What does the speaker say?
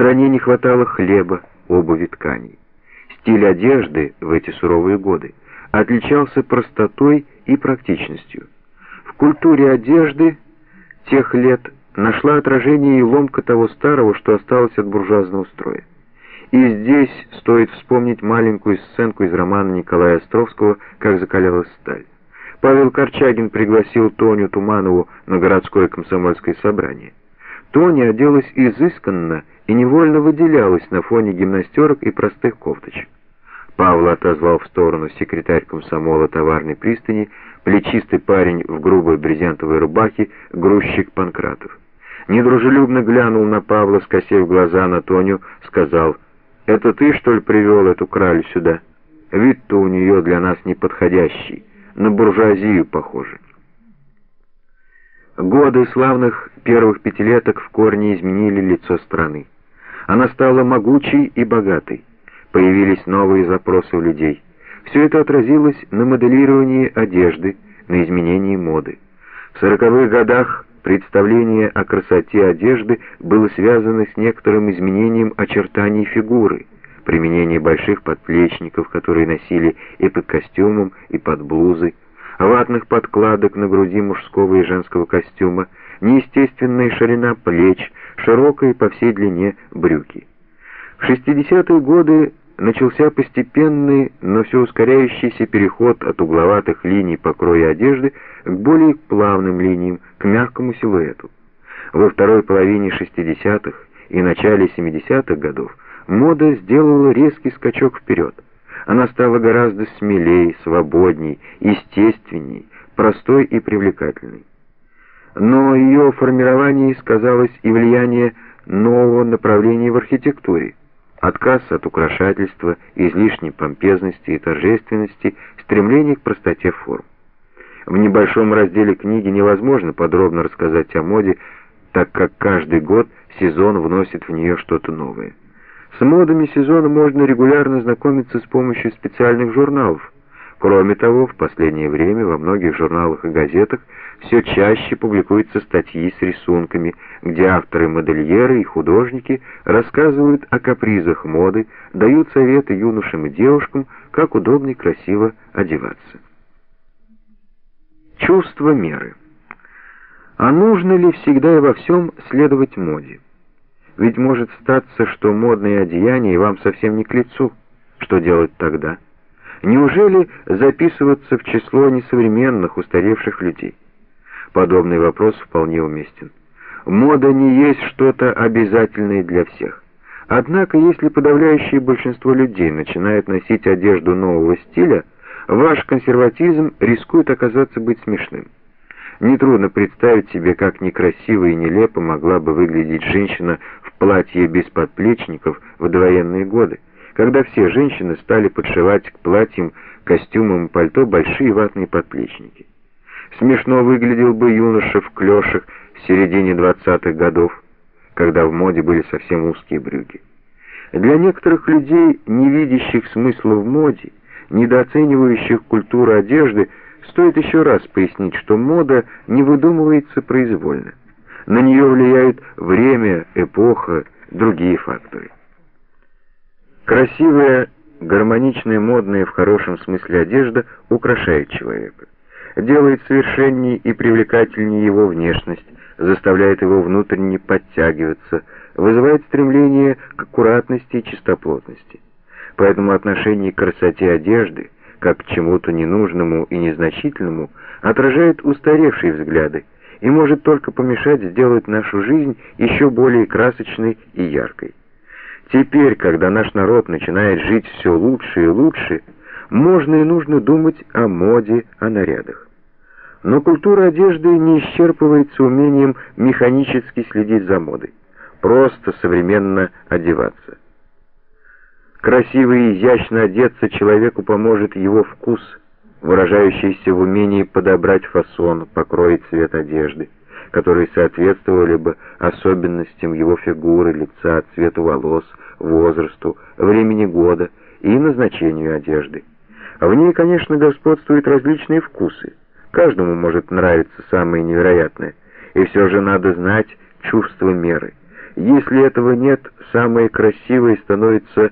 стране не хватало хлеба, обуви, тканей. Стиль одежды в эти суровые годы отличался простотой и практичностью. В культуре одежды тех лет нашла отражение и ломка того старого, что осталось от буржуазного строя. И здесь стоит вспомнить маленькую сценку из романа Николая Островского «Как закалялась сталь». Павел Корчагин пригласил Тоню Туманову на городское комсомольское собрание. Тоня оделась изысканно и невольно выделялась на фоне гимнастерок и простых кофточек. Павла отозвал в сторону секретарь комсомола товарной пристани, плечистый парень в грубой брезентовой рубахе, грузчик Панкратов. Недружелюбно глянул на Павла, скосив глаза на Тоню, сказал, «Это ты, что ли, привел эту кралю сюда? Вид-то у нее для нас неподходящий, на буржуазию похоже». Годы славных первых пятилеток в корне изменили лицо страны. Она стала могучей и богатой. Появились новые запросы у людей. Все это отразилось на моделировании одежды, на изменении моды. В сороковых годах представление о красоте одежды было связано с некоторым изменением очертаний фигуры, применение больших подплечников, которые носили и под костюмом, и под блузой, ватных подкладок на груди мужского и женского костюма, неестественная ширина плеч, широкие по всей длине брюки. В 60-е годы начался постепенный, но все ускоряющийся переход от угловатых линий покроя одежды к более плавным линиям, к мягкому силуэту. Во второй половине 60-х и начале 70-х годов мода сделала резкий скачок вперед. Она стала гораздо смелее, свободней, естественней, простой и привлекательной но ее формировании сказалось и влияние нового направления в архитектуре. Отказ от украшательства, излишней помпезности и торжественности, стремление к простоте форм. В небольшом разделе книги невозможно подробно рассказать о моде, так как каждый год сезон вносит в нее что-то новое. С модами сезона можно регулярно знакомиться с помощью специальных журналов, Кроме того, в последнее время во многих журналах и газетах все чаще публикуются статьи с рисунками, где авторы-модельеры и художники рассказывают о капризах моды, дают советы юношам и девушкам, как удобно и красиво одеваться. Чувство меры. А нужно ли всегда и во всем следовать моде? Ведь может статься, что модные одеяния вам совсем не к лицу. Что делать тогда? Неужели записываться в число несовременных, устаревших людей? Подобный вопрос вполне уместен. Мода не есть что-то обязательное для всех. Однако, если подавляющее большинство людей начинает носить одежду нового стиля, ваш консерватизм рискует оказаться быть смешным. Нетрудно представить себе, как некрасиво и нелепо могла бы выглядеть женщина в платье без подплечников в довоенные годы когда все женщины стали подшивать к платьям, костюмам пальто большие ватные подплечники. Смешно выглядел бы юноша в клешах в середине 20-х годов, когда в моде были совсем узкие брюки. Для некоторых людей, не видящих смысла в моде, недооценивающих культуру одежды, стоит еще раз пояснить, что мода не выдумывается произвольно. На нее влияют время, эпоха, другие факторы. Красивая, гармоничная, модная в хорошем смысле одежда украшает человека, делает совершеннее и привлекательнее его внешность, заставляет его внутренне подтягиваться, вызывает стремление к аккуратности и чистоплотности. Поэтому отношение к красоте одежды, как к чему-то ненужному и незначительному, отражает устаревшие взгляды и может только помешать сделать нашу жизнь еще более красочной и яркой. Теперь, когда наш народ начинает жить все лучше и лучше, можно и нужно думать о моде, о нарядах. Но культура одежды не исчерпывается умением механически следить за модой, просто современно одеваться. Красиво и изящно одеться человеку поможет его вкус, выражающийся в умении подобрать фасон, покрой цвет одежды которые соответствовали бы особенностям его фигуры, лица, цвету волос, возрасту, времени года и назначению одежды. В ней, конечно, господствуют различные вкусы. Каждому может нравиться самое невероятное, и все же надо знать чувство меры. Если этого нет, самой красивой становится